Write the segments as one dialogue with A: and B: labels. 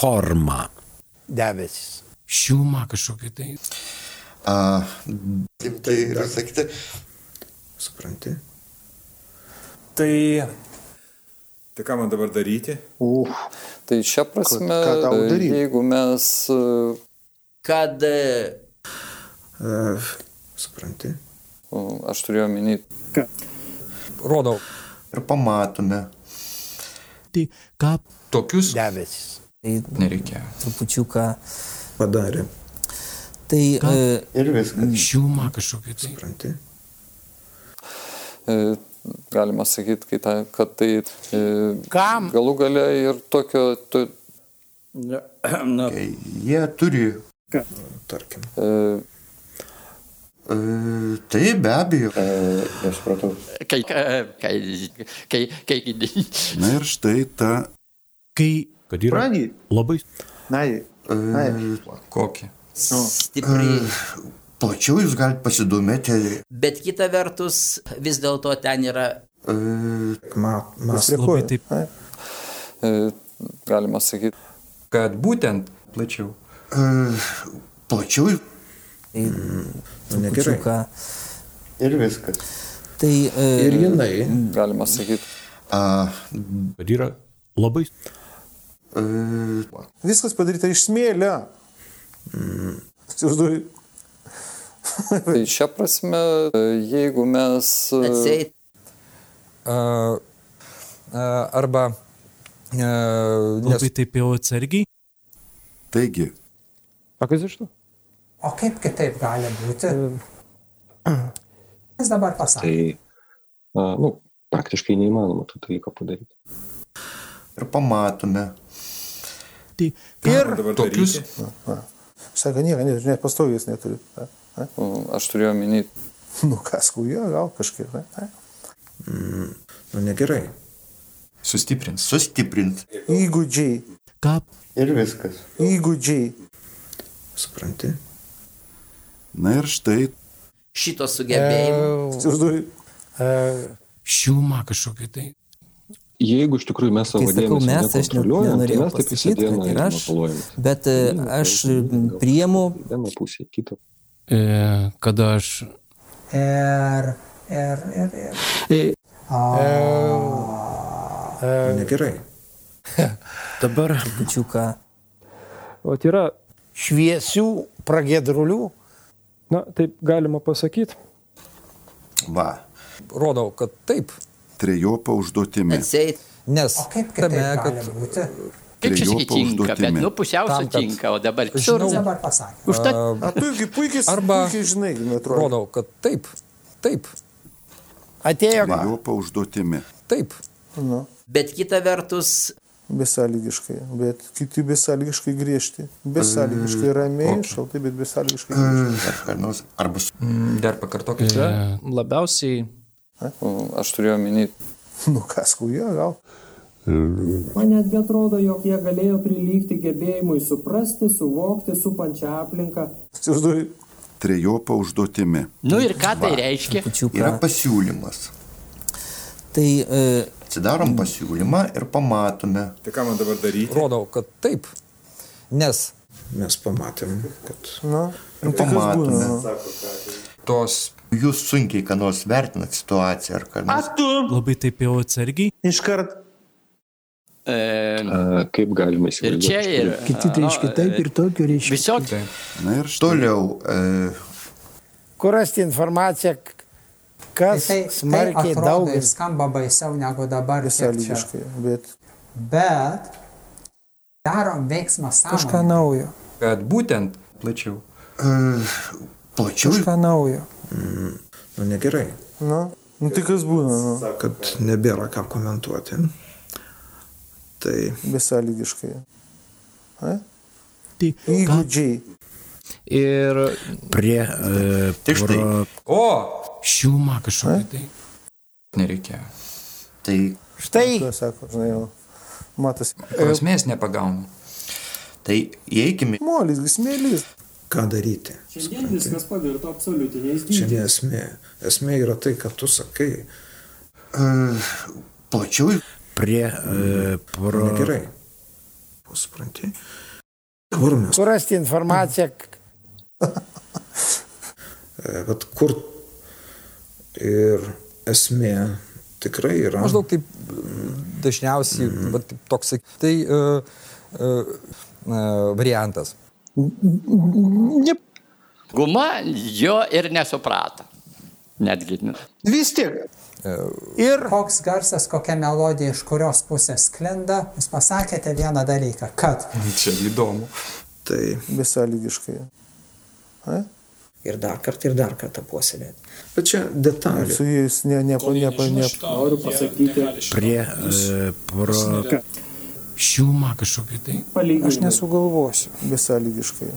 A: forma.
B: Debesis.
C: Šiluma kažkokia tai.
D: A, tai yra sakyti? Supranti?
E: Tai. Tai ką man dabar daryti?
F: Uf. Tai šią prasme,
G: ką tau daryt?
F: jeigu mes e,
B: Kad
D: A, supranti?
F: aš turėjau minį,
C: Rodau.
D: Ir pamatome.
A: Tai ką
C: Tokius
B: debesis.
H: Tai
C: nereikia.
H: trupučiuką.
D: Padarė.
H: Tai e,
D: Ir viskas.
C: Šiluma kažkokia tai.
D: Supranti?
F: e, galima sakyti, kai ta, kad tai e,
B: Kam?
F: galų gale ir tokio, to,
G: Na, na,
D: Kai jie turi. Tarkim.
F: e,
D: E, tai be abejo. E, nesupratau.
I: Kai, kai, kai, kai,
J: Na ir štai ta
A: kai
C: Kad yra
G: Pradį.
A: labai
G: Nai. Nai.
C: kokį.
B: Stipriai.
D: Plačiau jūs galite pasidomėti.
B: Bet kita vertus, vis dėlto ten yra
D: E, ma, mas,
A: labai taip
F: galima sakyti,
C: Kad būtent plačiau.
D: plačiau
H: tai
D: negerai. ir viskas.
H: Tai e,
D: Ir jinai.
F: galima sakyti,
D: A,
C: Kad yra labai.
D: E,
G: Viskas padaryta iš smėlio. Įsivaizduoju.
F: tai šią prasme, jeigu mes
B: atseit.
C: Uh, uh, arba. Uh, nes,
A: labai taip jau atsargiai.
J: taigi
C: a kas iš to?
K: O kaip kitaip gali būti? Jis dabar pasakė.
L: Tai, a, nu, praktiškai neįmanoma tų dalykų padaryti.
D: ir pamatome.
A: Tai
E: Ir dabar
C: Tokius.
G: Sako, nieko, net, net pastovės neturi. A, a.
F: o, aš turėjau minį,
G: Nu, kas, kujo, gal kažkiek. Ne? A.
D: Nu, negerai.
C: Sustiprins.
D: Sustiprint.
G: Įgūdžiai.
A: ką
D: Ir viskas.
G: Įgūdžiai.
D: Supranti?
J: na ir štai
B: Šito sugebėjimo.
G: Įsivaizduoju.
C: Šiluma kažkokia tai.
L: Jeigu iš tikrųjų mes savo
H: Kai sakau mes, aš
L: tai
H: nenorėjau
L: mes taip visą
H: pasakyti,
L: dieną
H: kad ir aš, bet e, aš priimu
L: Vieną pusę, kitą.
C: E, kada aš.
K: Ir, ir, ir, ir.
D: Negerai. Dabar
H: trupučiuką.
M: O tai yra,
B: Šviesių pragėdrulių.
M: na, taip galima pasakyti.
D: va.
C: Rodau, kad taip.
J: Trejopa užduotimi.
B: Atseit.
C: Nes
K: O kaip
C: tame, kad
K: būti?
I: kaip čia
J: Trejopa
I: sakyt, tinka, bet nu pusiausia tinka, o dabar
K: Jis
I: kitur.
K: dabar pasakė.
I: Užtat
G: A irgi puikiai,
C: Arba-
G: puikiai žinai, atrodo.
C: rodau, kad taip. Taip.
B: Atėjo.
J: Trejopa užduotimi.
C: Taip.
G: Nu,
B: Bet kita vertus,
G: besąlygiškai. Bet kiti besąlygiškai griežti. Besąlygiškai ramiai, šaltai, bet besąlygiškai griežti.
D: Dar ką nors. Arba
C: Mm, Dar pakartokite.
N: E, labiausiai
F: aš turėjau minį,
G: Nu, kas, kujo, gal.
O: Man netgi atrodo, jog jie galėjo prilygti gebėjimui suprasti, suvokti supančią aplinką.
G: Įsivaizduoju.
J: Trejopa užduotimi.
I: Nu ir ką tai reiškia?
D: Yra
H: trupučiuką.
D: pasiūlymas.
H: Tai e,
D: Atsidarom pasiūlymą ir pamatome.
E: Tai ką man dabar daryti?
C: Rodau, kad taip. Nes
D: Mes pamatėm, kad
G: Nu,
D: ir
G: tai kas būna.
D: pamatome.
G: Nu.
C: tos.
D: Jūs sunkiai, ką nors vertinat situaciją ar ką nors.
A: labai taip jau atsargiai.
G: Iškart.
I: E,
L: A, kaip galima
I: ir
L: įsivaizduoti?
I: čia ir.
N: kiti tai iš kitaip ir tokio reiškia.
I: Visokie.
J: Na ir štai
D: Toliau. E,
B: kur rasti informaciją, kas
K: Tai, tai
B: smarkiai
K: atrodo
B: daug.
K: ir skamba baisiau negu dabar.
G: Besąlygiškai. Bet
K: Bet darom veiksmą
M: Kažką
K: sąmoningai.
M: naujo.
C: Kad būtent plačiau.
D: e, plačiau.
M: Kažką naujo.
D: Nu, negerai.
G: Nu, nu tai kas būna, nu,
D: Kad nebėra ką komentuoti. Tai
G: besąlygiškai. A?
A: Tai
G: Įgūdžiai.
N: Ir
A: prie e,
D: Tai štai.
A: pro-
C: O!
A: šiluma kažkokia tai.
C: Nereikia.
D: Tai,
B: Štai,
G: Ką sako, žinai, jau. Matas.
C: Prasmės nepagaunu.
D: tai įeikime.
G: Molis, smėlis.
D: Ką daryti?
O: Šiandien viskas pavirto absoliutiniais
D: Čia
O: dydžiais.
D: ne esmė. Esmė yra tai, kad tu sakai. E, plačiau.
A: Prie e, pro...
D: Negerai.
P: supranti. Dabar mes.
Q: Surasti informaciją.
P: E, vat kur ir esmė tikrai yra.
C: Maždaug taip dažniausiai mm. va, taip, toks, tai uh, uh, uh, variantas.
I: Ne. Guma jo ir nesuprato. Netgi.
Q: Vis tiek.
K: Ir koks garsas, kokia melodija, iš kurios pusės sklinda, jūs pasakėte vieną dalyką, kad.
C: Čia įdomu.
P: Tai
G: besąlygiškai. A?
Q: Ir dar kartą, ir dar kartą puoselėti.
P: Bet čia detalė.
G: Su jais ne, ne, ne, ne, ne.
O: Noriu pasakyti.
A: Prie e, pro šilumą kažkokį tai.
G: Aš nesugalvosiu. Besąlygiškai.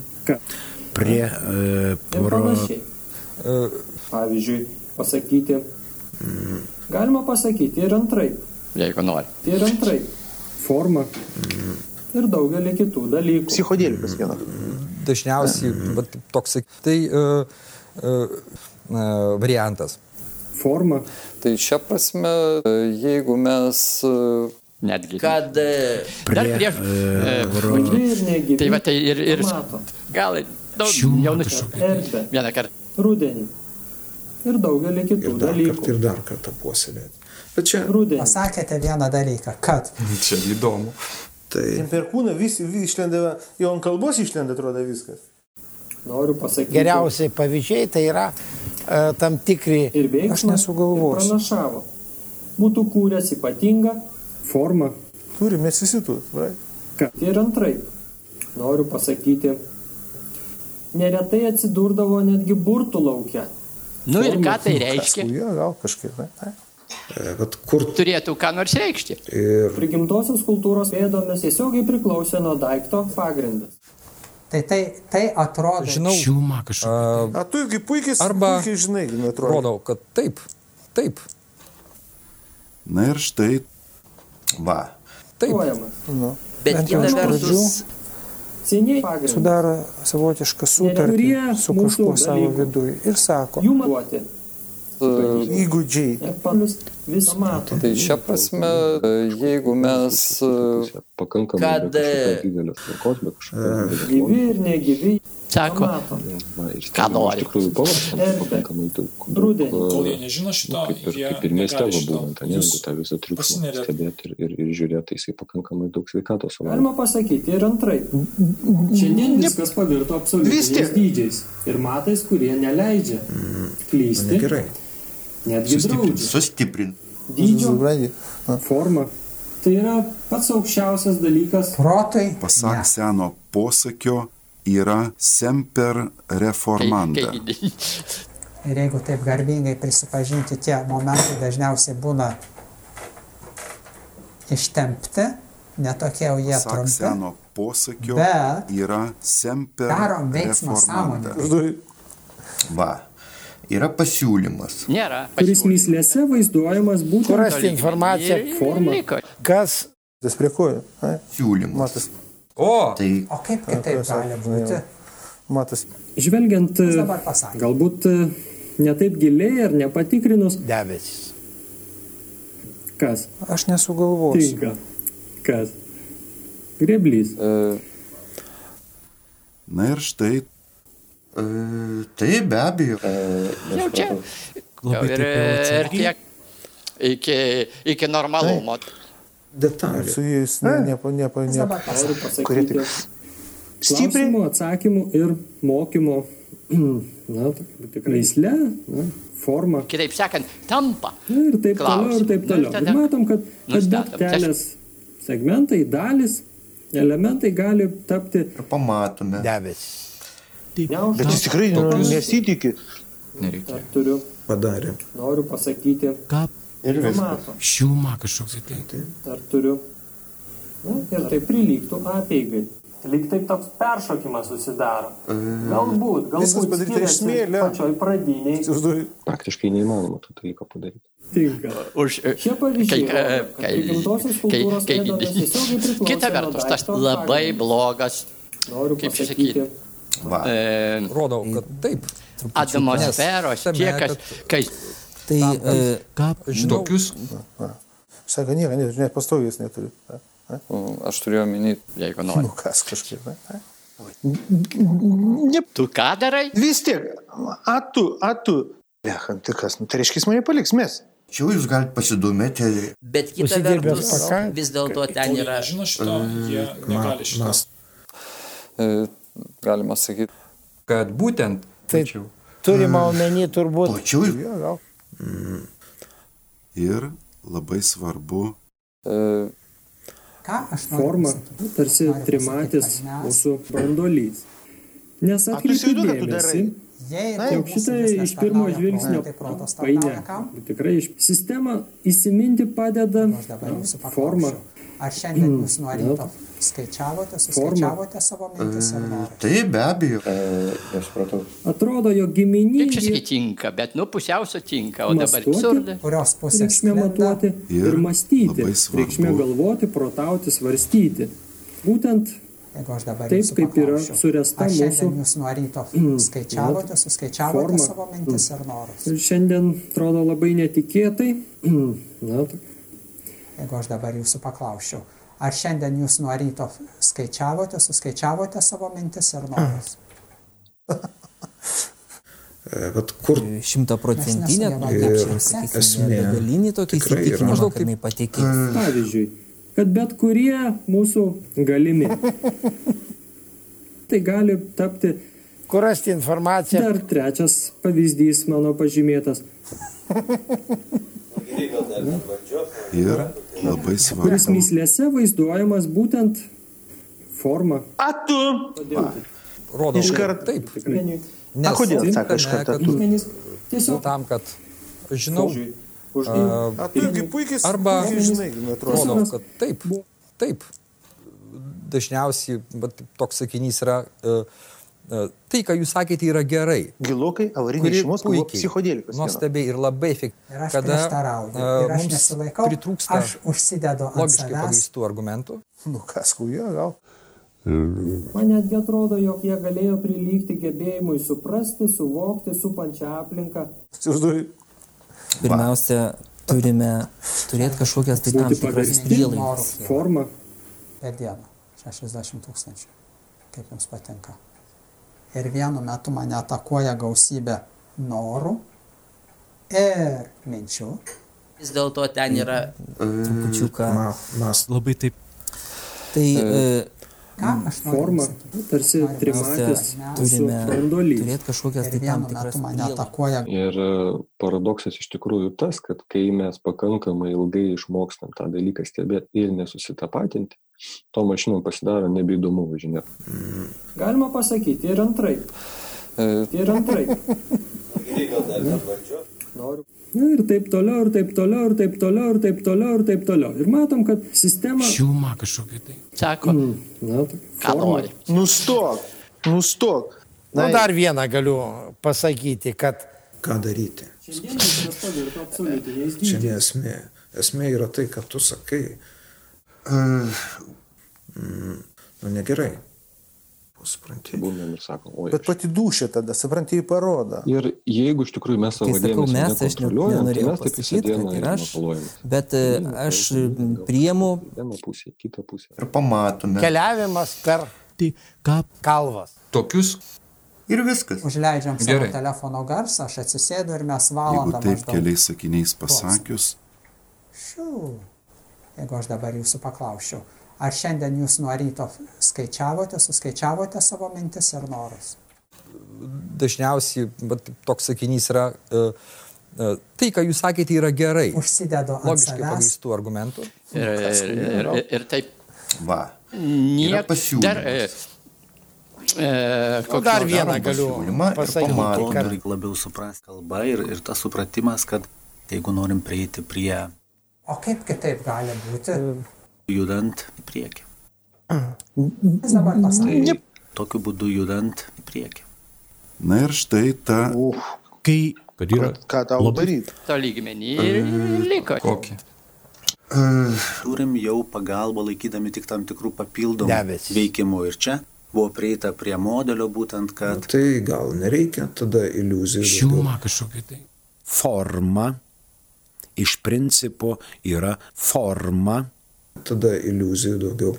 A: Prie e, pro
O: panašiai. Pavyzdžiui, pasakyti. Galima pasakyti ir antraip.
I: Jeigu nori.
O: Ir antraip. Forma. Ir daugelį kitų dalykų.
G: Psichodėlikas vienas.
C: Dažniausiai va, taip, toks, tai uh, uh, uh, variantas.
O: Forma.
F: Tai šią prasme, jeigu mes uh,
I: Netgi.
B: Kad e,
I: Dar prieš.
A: e,
O: ir
I: Tai va tai ir, ir gal daug
A: Šilumą
I: jau
O: Erdvę.
I: Vieną kartą.
O: Rudenį. Ir daugelį kitų
P: Ir
O: dalykų.
P: kartą, ir dar kartą puoselėti. Bet čia.
O: Rudenį.
K: Pasakėte vieną dalyką, kad.
C: Čia įdomu.
P: Tai.
G: Per kūną vis, vis išlenda, jau ant kalbos išlenda, atrodo viskas.
O: Noriu pasakyti.
Q: Geriausiai pavyzdžiai tai yra uh, tam tikri.
O: Ir veiksmas.
Q: Aš nesugalvosiu.
O: ir Pranašavo. Būtų kūręs ypatingą formą.
G: Turime, mes visi tu. Right?
O: Kad ir antraip. Noriu pasakyti. Neretai atsidurdavo netgi burtų laukia.
I: Nu ir ką tai reiškia?
G: Su juo gal kažkaip, ne? ne.
P: E, kur.
I: Turėtų ką nors reikšti.
P: Ir
O: Prigimtosios kultūros pėdomis tiesiogiai priklausė nuo daikto pagrindas.
K: Tai tai, tai atrodo.
C: Žinau.
A: Šilumą kažkokį.
G: A tu irgi puikiai,
C: Arba-
G: puikiai žinai, atrodo.
C: Rodau, kad taip, taip,
J: Na ir štai
D: Va.
C: taip.
G: Nu.
B: bet kita vertus,
O: Seniai.
Q: Sudaro savotišką sutartį su kažkuo savo viduje ir sako,
O: matuoti.
G: Įgūdžiai.
O: Visą mato.
F: Tai šią prasme, jeigu mes uh,
L: Pakankamai
B: Kad, e,
L: didelės traukos, be kažkokios
O: Gyvi ir negyvi.
I: Sako, ką nori.
L: Iš tikrųjų, pavargstam pakankamai daug.
O: Rudenį.
R: Kol jie nežino šito,
L: kaip ir, kaip ir mieste ane,
R: Jūs
L: jeigu tą visą triukšmą stebėti ir, ir, ir žiūrėti, jisai pakankamai daug sveikatos suvalgo.
O: Galima pasakyti ir antraip. Šiandien viskas pavirto
Q: tiek.
O: dydžiais ir matais, kurie neleidžia klysti,
P: gerai.
O: netgi draudžia.
D: Sustiprint.
O: Dydžio forma. Tai yra pats aukščiausias dalykas.
K: Protui.
J: pasak seno posakio, yra semper reformanda.
K: Ir jeigu taip garbingai prisipažinti, tie momentai dažniausiai būna ištempti, netokie jau jie trumpi.
J: seno posakio,
K: Bet
J: yra semper
K: darom veiksmą
J: reformanda.
K: sąmoningai.
D: Va. Yra pasiūlymas.
I: nėra.
O: kuris myslėse vaizduojamas būtent
Q: surasti informaciją,
O: forma.
Q: kas
G: Tas prie ai?
D: Siūlymas.
G: Matas.
C: O,
D: Tai
K: O kaip kitaip gali būti?
G: Matas.
O: Žvelgiant galbūt e, netaip giliai ar nepatikrinus,
Q: debesis.
O: kas
Q: Aš nesugalvosiu.
O: tinka, kas greblys.
F: uh,
J: Na ir štai
D: e, tai be abejo.
I: Jau čia. Jau ir,
A: jau
I: ir tiek iki, iki normalumo.
P: Detalė.
G: Su jais ne,
K: Jūs
G: nepa.
K: dabar
O: Noriu pasakyti klausimų, atsakymų ir mokymo, na, tikrai įsle, na, forma.
I: Kitaip sakant, tampa.
O: Na, ir taip toliau, ir taip
I: Klausimų.
O: toliau.
I: Nu, ir
O: Ir matom, kad, kad bet
I: nustatom.
O: kelias segmentai, dalis, elementai gali tapti
D: Pamatome.
Q: Debesis.
G: Bet jis tikrai nu, nesitikė.
C: nereikia.
O: Turiu,
P: Padarė.
O: noriu pasakyti,
A: Ką
D: Ir viskas.
O: mato.
A: šilumą kažkokį tai.
O: Dar turiu. Na, ir tai prilygtų apeigai. Lyg taip toks peršokimas susidaro. Galbūt,
G: Viskas
O: galbūt
G: padaryta iš
O: skiriasi
G: smėlio.
O: pačioj pradiniai
L: praktiškai neįmanoma tų dalykų padaryti.
O: tinka.
I: Už,
O: Šie pavyzdžiai priklauso
I: kita vertus, tas labai blogas,
O: Noriu
I: kaip
O: pasakyti,
I: sakyti,
D: Va.
I: e,
C: Rodau, kad taip.
I: atmosferos,
C: kad-
I: kai
H: Tai e,
A: Ką
C: Tokius
G: Sako, nieko, ne, net pastoviais neturiu.
F: Aš turėjau minį,
I: jeigu nori.
G: Nu kas kažkaip. Ne?
I: Ne. Tu ką darai?
G: Vis tiek, a tu, a tu. Lecha, tai kas, nu tai reiškia, jis mane paliks, mes.
D: Čia jūs galite pasidomėti.
B: Bet kita vertus,
G: pakank-
B: vis dėlto ten yra.
A: Žino šito, jie negali šito.
F: e, galima sakyti,
Q: kad būtent Tai turima omeny turbūt.
D: Plačiau.
G: Gal.
J: Ir labai svarbu
F: e,
K: Ką aš noriu
O: Forma, tarsi trimatis mūsų brandolys. Nes atkreipiu dėmesį, jog šitą iš pirmo žvilgsnio painę, tikrai iš sistemą įsiminti padeda
K: jūsų
O: forma.
K: Ar šiandien jūs nuo ryto skaičiavote, suskaičiavote savo mintis norus?
D: Taip, be abejo.
J: Nesupratau.
O: Atrodo, jo
I: čia
O: giminingi
I: sakyti tinka, bet nu pusiausia tinka, o dabar absurda.
K: Kurios pusės
O: reikšmė matuoti
J: Ir
O: ir mąstyti, reikšmė galvoti, protauti, svarstyti. Būtent
K: Jeigu aš dabar
O: Taip, kaip yra
K: šiandien
O: mūsų-
K: jūs nuo ryto
O: Mm,
K: skaičiavote, suskaičiavote
O: forma.
K: savo mintis ir norus?
O: šiandien atrodo labai netikėtai. Na, tai
K: Jeigu aš dabar jūsų paklausčiau, ar šiandien jūs nuo ryto skaičiavote, suskaičiavote savo mintis ir norus?
P: E, Vat kur
H: Šimtaprocentinė, kaip
K: ir
H: sakyti,
P: esmė
H: begalinį tokį įsitikinimą,
P: Maždaug
H: kad jinai patikės.
O: Pavyzdžiui, kad bet kurie mūsų galimi. Tai gali tapti.
Q: Kur rasti informaciją?
O: Dar trečias pavyzdys mano pažymėtas,
J: ir labai
O: kuris
J: svarbu
O: myslėse vaizduojajas būtent forma.
G: A tu.
C: Rodo,
G: Iškart.
C: Taip.
O: Tikrai.
G: A kodėl
C: kad-
G: tu?
O: Asmenys tiesiog
C: Tam, kad žinau,
O: už
C: a,
G: A tu irgi puikiai
C: Arba-
G: žinai, nu, atrodo.
C: rodo, kad taip, taip. Dažniausiai vat, toks sakinys yra, e, tai, ką jūs sakėte, yra gerai.
G: Gilukai, avarinė
C: Kuri
G: šeimos
C: puikiai,
G: psichodėlikas.
C: nuostabiai ir labai efektyviai.
K: Ir aš prieštarauju. Ir aš nesilaikau.
C: pritrūksta
K: Aš užsidedu
C: logiškai
K: savęs.
C: pagrįstų argumentų.
G: Nu kas, kujo, gal.
O: Man netgi atrodo, jog jie galėjo prilygti gebėjimui suprasti, suvokti supančią aplinką.
H: Pirmiausia, turime turėti kažkokias tai tam tikras prielaidas.
O: forma.
K: per dieną 60 tūkstančių. Kaip jums patinka? Ir vienu metu mane atakuoja gausybė norų ir minčių.
B: Vis dėlto ten yra.
H: Trupučiuką.
P: Ma- Mes
A: Labai taip.
H: Tai e,
K: Ką aš noriu
O: Forma,
K: pasakyti?
O: tarsi
K: Noriu
O: trimatis
K: pasakyti,
H: turime turėti kažkokias tai tam tikras
K: metu mane
H: prielaidas.
K: atakuoja
L: Ir e, paradoksas iš tikrųjų tas, kad kai mes pakankamai ilgai išmokstam tą dalyką stebėti ir nesusitapatinti, to mašinom pasidaro nebeįdomu važinėti.
O: Galima pasakyti ir antraip.
F: e,
O: Ir antraip. Noriu. Na ir taip toliau, ir taip toliau, ir taip toliau, ir taip toliau, ir taip toliau. Ir matom, kad sistema.
A: Šiluma kažkokia tai.
I: Sako,
O: Na, tai
I: ką nori.
G: nustok, nustok.
Q: Na, Nu, dar vieną galiu pasakyti, kad
P: ką daryti? Čia ne esmė. Esmė yra tai, kad tu sakai. Mm, nu negerai. Supranti.
L: Būnam ir sakom, oi.
G: Bet pati dušė tada, supranti, jį parodo.
L: Ir jeigu iš tikrųjų mes savo
H: sakau
L: dėmesio
H: mes, aš
L: tai
H: nenorėjau
L: mes taip
H: kad ir aš, bet e, aš priemu
L: Vieną pusę, kitą pusę.
D: Ir pamatome.
Q: keliavimas per
A: Tai ką
Q: kalvas.
A: tokius
D: Ir viskas.
K: Užleidžiam savo
A: Gerai.
K: telefono garsą, aš atsisėdu ir mes
J: Jeigu
K: valandą
J: taip
K: maždaug.
J: keliais sakiniais pasakius,
K: Šių. Jeigu aš dabar jūsų paklausčiau, ar šiandien jūs nuo ryto skaičiavote, suskaičiavote savo mintis ir norus?
C: Dažniausiai vat, toks sakinys yra, e, e, tai, ką jūs sakėte, yra gerai.
K: Užsidedu ant
C: Logiškai
K: savęs.
C: pagrįstų argumentų.
I: Ir, ir, ir, ir taip.
D: Va.
I: Niek, dar, e, e, koks
Q: dar vieną galiu pasakyti,
D: pamatom.
Q: kad
R: Reikia labiau suprasti kalbą ir, ir tas supratimas, kad jeigu norim prieiti prie
K: O kaip kitaip gali būti?
R: judant į priekį.
K: Jis dabar pasakė.
R: Tai tokiu būdu judant į priekį.
J: na ir štai ta
A: Kai.
G: Kad yra. Ką tau
A: Labai-
G: daryti?
I: To lygmenį ir ir liko.
A: Kokį?
R: Turim jau pagalbą laikydami tik tam tikrų papildomų
Q: Debesis.
R: veikimų ir čia buvo prieita prie modelio būtent, kad
P: Tai gal nereikia tada iliuzijų.
A: Šiluma kažkokia tai.
S: Forma iš principo yra forma
P: tada iliuzijų daugiau.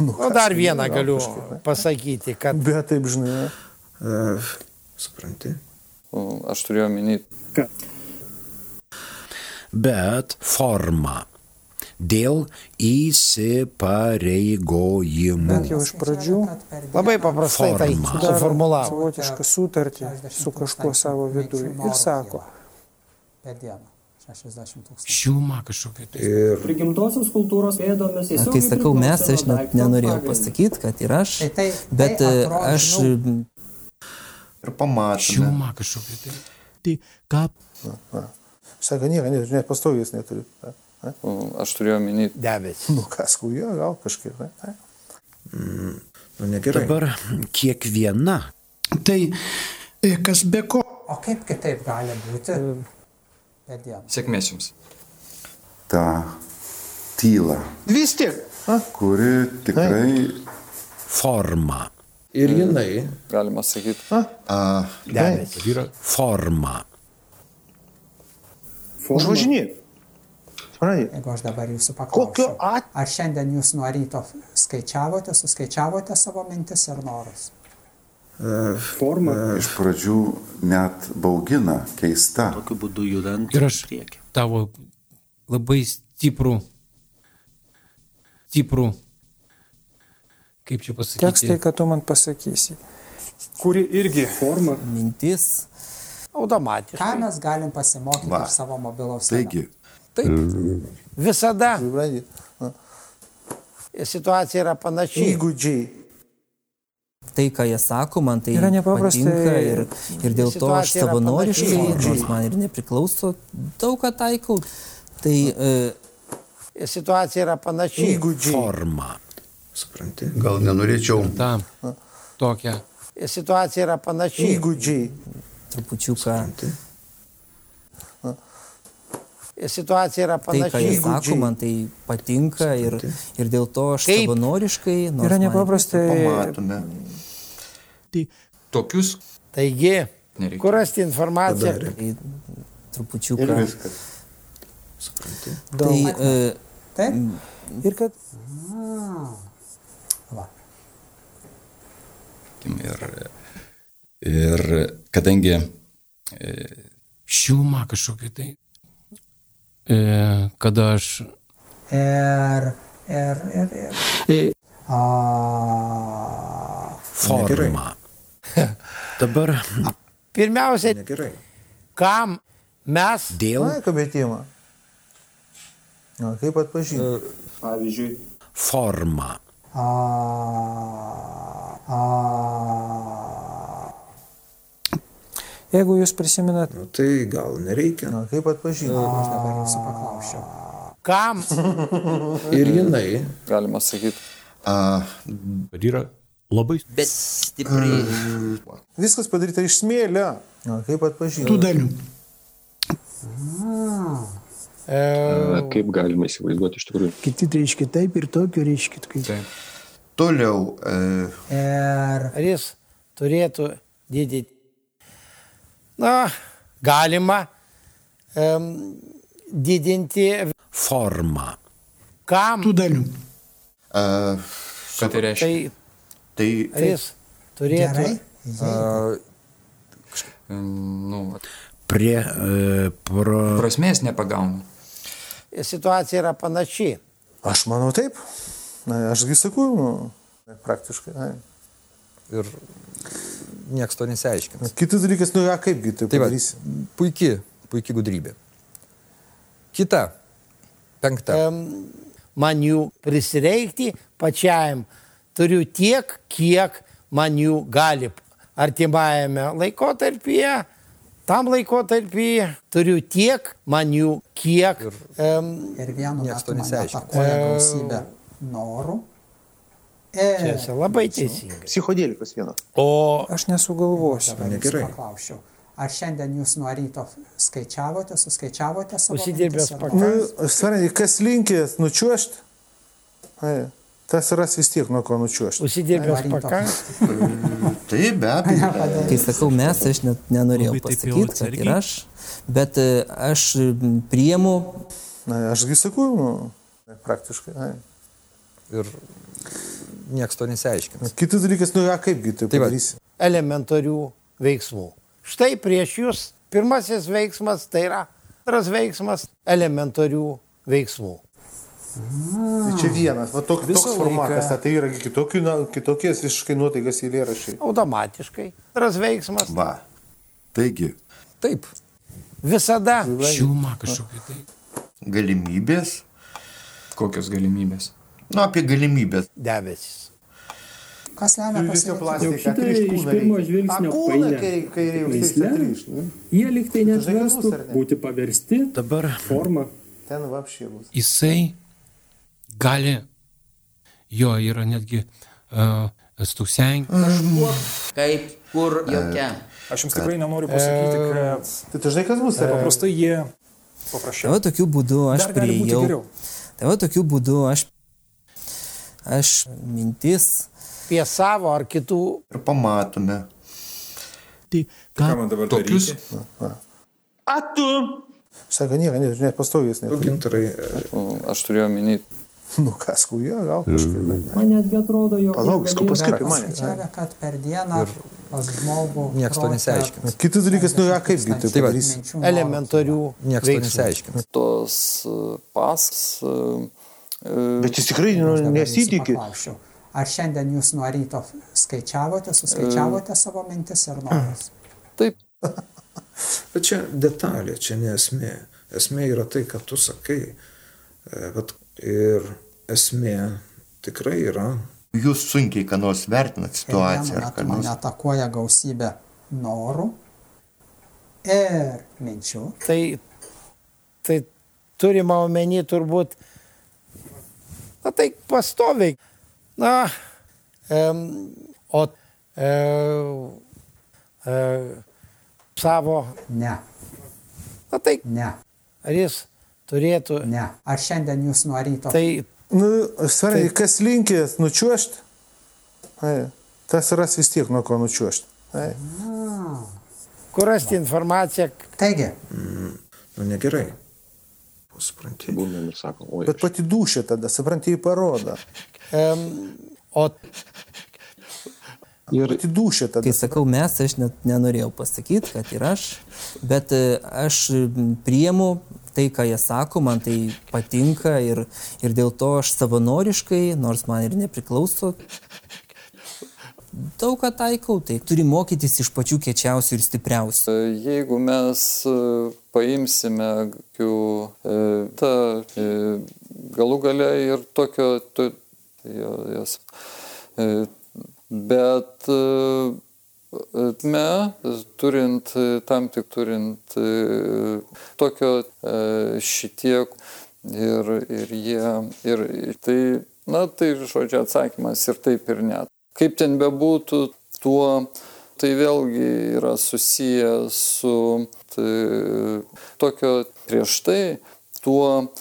Q: Nu, dar vieną galiu pasakyti, kad...
G: Bet taip, žinai.
P: Uh, supranti?
F: O Aš turėjau minį.
A: Bet forma. Dėl įsipareigojimų.
S: Bet jau iš pradžių
Q: Labai paprastai tai
A: Forma.
Q: suformulavo.
S: savotišką sutartį su kažkuo savo viduje ir sako,
K: Per dieną. 60 tūkstančių.
A: Šiluma kažkokia. Tai.
P: Ir
O: Prigimtosios kultūros pėdomis
H: Na, Kai sakau mes, tai aš net nenorėjau pasakyti, kad ir aš, bet e, aš
D: Ir pamatome.
A: Šiluma kažkokia. Tai. Tai ką
G: Sako, nieko, ne, net pastovės neturi. Ne?
F: O Aš turėjau minį.
Q: Debesį.
G: Nu, kas, kujo, gal kažkaip. Ne? Ne?
P: mm, nu, negerai.
A: dabar kiekviena.
N: Tai e, kas be ko.
K: O kaip kitaip gali būti? Per dieną.
F: Sėkmės jums.
J: ta tyla,
N: Vis tiek.
J: kuri tikrai
A: Forma.
P: Ir jinai.
F: Galima sakyti.
D: A,
Q: Debesį.
A: Forma.
G: Užvažinėk. Supranti?
K: Jeigu aš dabar jūsų paklausiu,
G: at...
K: ar šiandien jūs nuo ryto skaičiavote, suskaičiavote savo mintis ir norus?
E: Forma.
J: iš pradžių net baugina, keista.
R: Tokiu būdu judant
A: Ir aš
R: priekį.
A: tavo labai stiprų, stiprų, kaip čia pasakyti.
S: tekstai, kad tu man pasakysi.
E: Kuri irgi forma.
H: mintis,
Q: Automatiškai.
K: Ką mes galim pasimokyti
D: Va.
K: iš savo mobilaus
J: Taigi,
Q: Visada
G: Supranti?
Q: situacija yra panaši.
G: Įgūdžiai.
H: Tai, ką jie sako, man tai
S: Yra nepaprastai-
H: patinka ir, ir dėl to aš savanoriškai, nors man ir nepriklauso, daug ką taikau. Tai e,
Q: Situacija yra panaši.
G: Įgūdžiai.
A: Forma.
P: Supranti?
D: gal nenorėčiau.
A: Ta tokia.
Q: Situacija yra panaši.
G: Įgūdžiai.
H: trupučiuką
Q: Situacija yra
H: tai, ką jie sako, man tai patinka ir, ir dėl to aš
Q: Kaip?
H: savanoriškai,
S: Yra nepaprastai.
D: Pamatome.
F: Tokius
Q: Taigi,
F: nereikia.
Q: kur rasti informaciją?
H: Tai
D: Ir
H: trupučiuką.
D: viskas.
P: Supranti?
H: Tai e,
K: Taip?
S: Ir kad
K: Va.
F: Ir, ir kadangi e,
A: Šiluma kažkokia tai. E, kada aš
K: Ir, ir, ir, ir.
N: E,
K: A,
A: forma. Dabar
Q: Pirmiausia,
P: Negerai.
Q: kam mes
A: dėl
G: Na, kabėtimą. Na, kaip atpažinti?
E: Pavyzdžiui,
A: forma.
K: a, a,
S: jeigu jūs prisimenat,
P: Nu, tai gal nereikia.
G: Na, kaip atpažinti?
K: aš dabar jūsų paklausčiau.
Q: kam
P: Ir jinai.
F: galima sakyti.
D: A,
A: Kad yra labai
B: Bet stipriai.
G: Viskas padaryta iš smėlio. Na, kaip atpažinti?
N: tų dalių.
Q: e,
L: Kaip galima įsivaizduoti iš tikrųjų?
N: Kiti tai reiškia taip ir tokio reiškia kaip.
D: toliau. E,
K: Ir
Q: ar jis turėtų didinti? Na, galima um, didinti
A: forma.
Q: kam,
N: Tų dalių.
D: a,
F: Ką tai reiškia?
Q: tai
D: tai
Q: jis turėtų
K: gerai. Jei-
F: Nu, vat.
A: Prie e, pro.
F: prasmės nepagauna.
Q: situacija yra panaši.
G: Aš manau taip. Ašgi sakau, nu, praktiškai. Na.
C: Ir nieks to nesiaiškina.
G: Kitas dalykas, nu, ja, kaipgi tai
C: Tai va,
G: padarysi.
C: puikiai, puikiai gudrybė. Kita, penkta.
Q: Um, man jų prisireikti pačiam turiu tiek, kiek man jų gali artimajame laikotarpyje. Tam laikotarpyje turiu tiek, man jų kiek. Um,
K: Ir vienu metu atakuoja gausybė norų. Ir
Q: Čia labai teisingai.
G: Psichodėlikas vienas.
Q: O
S: aš nesugalvosiu.
P: Negerai.
K: paklausčiau. Ar šiandien jūs nuo ryto skaičiavote, suskaičiavote savo
Q: Užsidirbęs
K: ir
Q: pakankamai.
G: Nu, kas linkės nučiuošti, ai, tas ras vis tiek nuo ko nučiuošti.
Q: užsidirbęs pakankamai.
D: tai be abejo.
H: kai sakau mes, aš net nenorėjau
A: taip
H: pasakyti, kad ir aš, bet e, aš m, priimu
G: Na, ašgi sakau, nu, praktiškai. Ai.
C: Ir nieks to nesiaiškina.
G: Kitas dalykas, nu, ja, kaipgi tai
C: Tai
G: padarysi.
Q: elementarių veiksmų. Štai prieš jūs pirmasis veiksmas tai yra antras veiksmas elementarių veiksmų.
G: Tai čia vienas, va tok,
Q: Visą
G: toks formatas,
Q: laiką.
G: tai yra kitokių, na, kitokies visiškai nuotaikas įlėrašiai.
Q: Automatiškai. Antras veiksmas.
J: Va. Taigi.
C: Taip.
Q: Visada.
A: Šiluma kažkokia tai.
D: Galimybės.
A: Kokios galimybės?
D: Nu, apie galimybės.
Q: Debesis.
K: Kas lemia
G: plastika,
O: Šitai
G: trys
O: iš pirmo žvilgsnio
G: nu.
O: jie liktai nežvestų būti paversti
A: Dabar
O: forma.
G: Ten vapšė bus.
A: jisai gali, jo yra netgi uh, stausiang.
B: Kaip kur jokia.
T: Aš jums tikrai nenoriu pasakyti, kad...
G: Tai tu žinai, kas bus?
T: E, Paprastai jie
H: Tai
T: paprasčiau.
H: va tokiu būdu aš priejau. Tai va tokiu būdu aš, aš mintis.
Q: Apie savo ar kitų.
D: Ir pamatome.
A: Tai
G: ką man dabar
A: tokius-?
R: A tu?
G: Sako, nieko, net, net pastovės. Net.
P: Gintarai,
F: Aš turėjau minį.
G: Nu, kas, kuja, gal kažkaip. bet-
O: Man netgi atrodo, jog...
G: Palauk,
O: galėjo-
G: paskirti mane.
K: Skaičiavę, kad per dieną pas žmogų
C: Nieks to nesiaiškina.
G: Kitas dalykas, nu, ja, kaipgi tai
K: nuolat.
Q: Elementarių
C: Nieks to nesiaiškina.
F: Tos e, pasas. e,
G: Bet jis tikrai nu, nesitikė.
K: Ar šiandien jūs nuo ryto skaičiavote, suskaičiavote savo mintis ir norus?
F: Taip.
P: Bet čia detalė, čia ne esmė. Esmė yra tai, kad tu sakai. E, Bet ir esmė tikrai yra.
D: Jūs sunkiai, ką nors vertinat
K: Ir
D: situaciją. ką
K: mane
D: nors.
K: atakuoja gausybė norų ir minčių.
Q: Tai, tai turima omeny turbūt, na tai pastoviai. Na, em, o e, e, savo,
K: Ne,
Q: na tai,
K: ne,
Q: ar jis turėtų,
K: ne. Ar šiandien jūs nuo ryto
Q: tai
G: Nu, svarai, kas linkė nučiuošti, ai, tas ras vis tiek nuo ko nučiuošti. Ai.
Q: kur rasti informaciją,
K: Taigi,
P: Nu, negerai. Supranti.
L: Būnam ir sakom, oi.
G: Bet pati dušė tada, supranti, jį parodo.
Q: em, o
L: Ir
G: Pati dušė tada.
H: Kai sakau mes, aš net nenorėjau pasakyti, kad ir aš, bet e, aš priemu tai, ką jie sako, man tai patinka ir, ir dėl to aš savanoriškai, nors man ir nepriklauso, daug ką taikau, tai turi mokytis iš pačių kečiausių ir stipriausių.
F: Jeigu mes e, paimsime e, tą e, galų gale ir tokio, to, jo- jos, e, bet e, me, turint tam tik turint e, tokio e, šitiek ir, ir jie, ir tai, na tai žodžiu atsakymas ir taip ir net. Kaip ten bebūtų, tuo tai vėlgi yra susiję su tai, tokio prieš tai, tuo,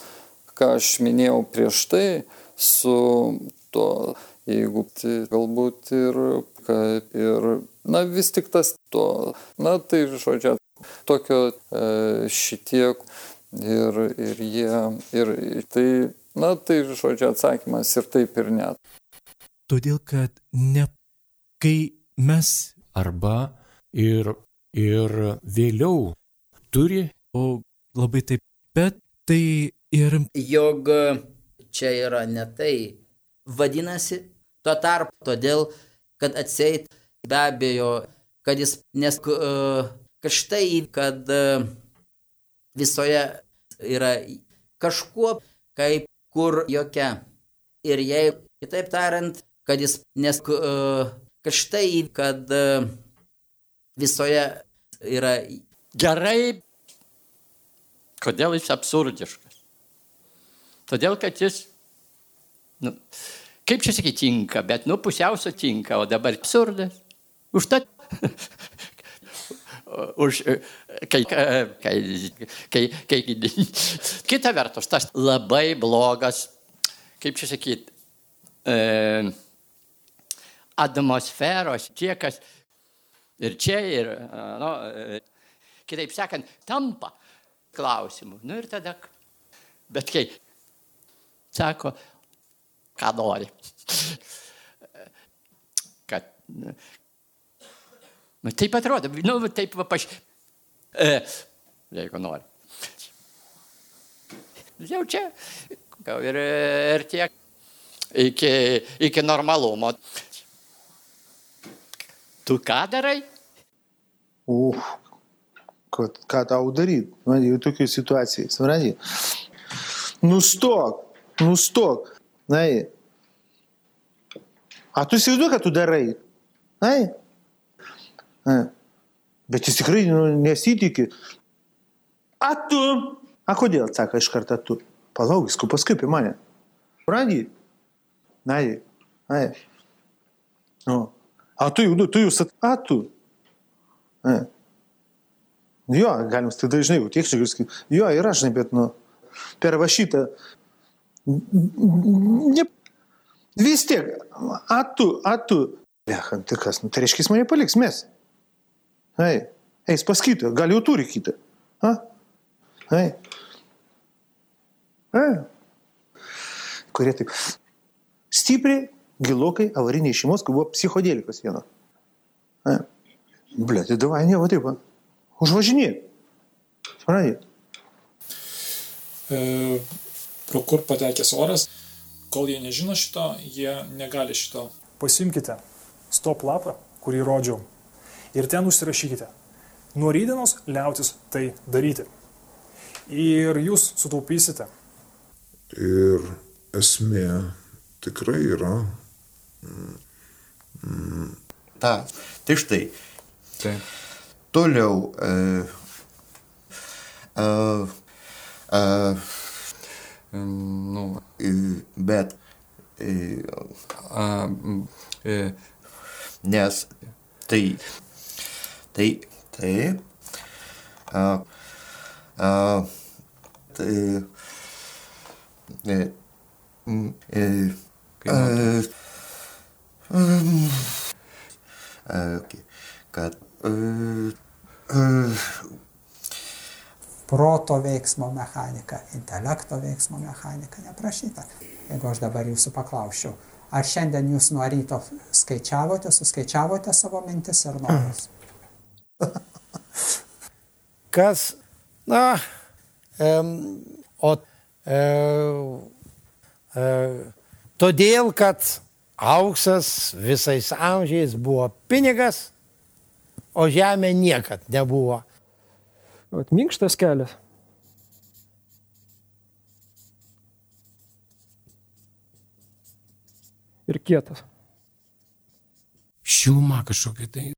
F: ką aš minėjau prieš tai, su to, jeigu tai galbūt ir, ir, na vis tik tas to, na tai žodžiu, tokio e, šitiek ir, ir jie, ir tai, na tai žodžiu atsakymas ir taip ir net.
A: Todėl, kad ne kai mes arba ir, ir vėliau turi, o labai taip, bet tai ir
B: Jog čia yra ne tai. Vadinasi, tuo tarpu todėl, kad atseit be abejo, kad jis, nes e, kad štai, kad e, visoje yra kažkuo kaip kur jokia. Ir jei, kitaip tariant, kad jis, nes, e, kad štai, kad visoje yra
I: Gerai. Kodėl jis absurdiškas? Todėl, kad jis, nu, kaip čia sakyti, tinka, bet, nu, pusiausio tinka, o dabar absurdas. Užtat. Už, kai, kai, kai, kai, kita vertus, tas labai blogas, kaip čia sakyti, e, atmosferos, tie, kas ir čia, ir, nu, e, kitaip sakant, tampa klausimu. Nu ir tada Bet kai sako, ką nori. Kad, nu, taip atrodo, nu, taip va paš... E, jeigu nori. Jau čia, gal ir, ir tiek iki, iki normalumo. Tu ką darai?
G: Uf, kad, ką tau daryti, man jau tokiai situacijai, supranti? Nustok, nustok, na. A tu įsivaizduoji, kad tu darai, na. Bet jis tikrai nu, nesitikė. A tu, a kodėl, sako iš karto tu. Palauk, jis paskui apie mane. Supranti? Na, na. Nu. A tu jau, tu sat, a tu. Na. Jo, galim tai dažnai, jau tiek tiek. Jo, yra, žinai, bet, nu, per va šitą. Ne, vis tiek, a tu, a tu. Lecha, tai kas, nu, tai reiškia, jis mane paliks, mes. Ei, eis pas kitą, gal jau turi kitą. A? Ei. Ei. Kurie taip stipriai, gilokai avariniai šeimos, kai buvo psichodėlikas vieno. Ble, tai davai, ne, va taip, va. Užvažinėk. Supranti?
T: E, pro kur patekęs oras, kol jie nežino šito, jie negali šito. Pasimkite stop lapą, kurį rodžiau, ir ten užsirašykite. Nuo rydienos liautis tai daryti. Ir jūs sutaupysite.
P: Ir esmė tikrai yra.
D: Mm, ta, tai štai.
C: Taip.
D: Toliau. E, e, e,
C: nu,
D: bet. E,
C: a, e,
D: nes tai. Tai. Tai. A, a, tai. E, e, e, e, kad e,
K: Proto veiksmo mechanika, intelekto veiksmo mechanika neprašyta. Jeigu aš dabar jūsų paklausčiau, ar šiandien jūs nuo ryto skaičiavote, suskaičiavote savo mintis ir norus?
Q: Kas, na, um, o e, e, todėl, kad auksas visais amžiais buvo pinigas, o žemė niekad nebuvo.
M: Vat minkštas kelias. Ir kietas.
A: Šiluma kažkokia tai.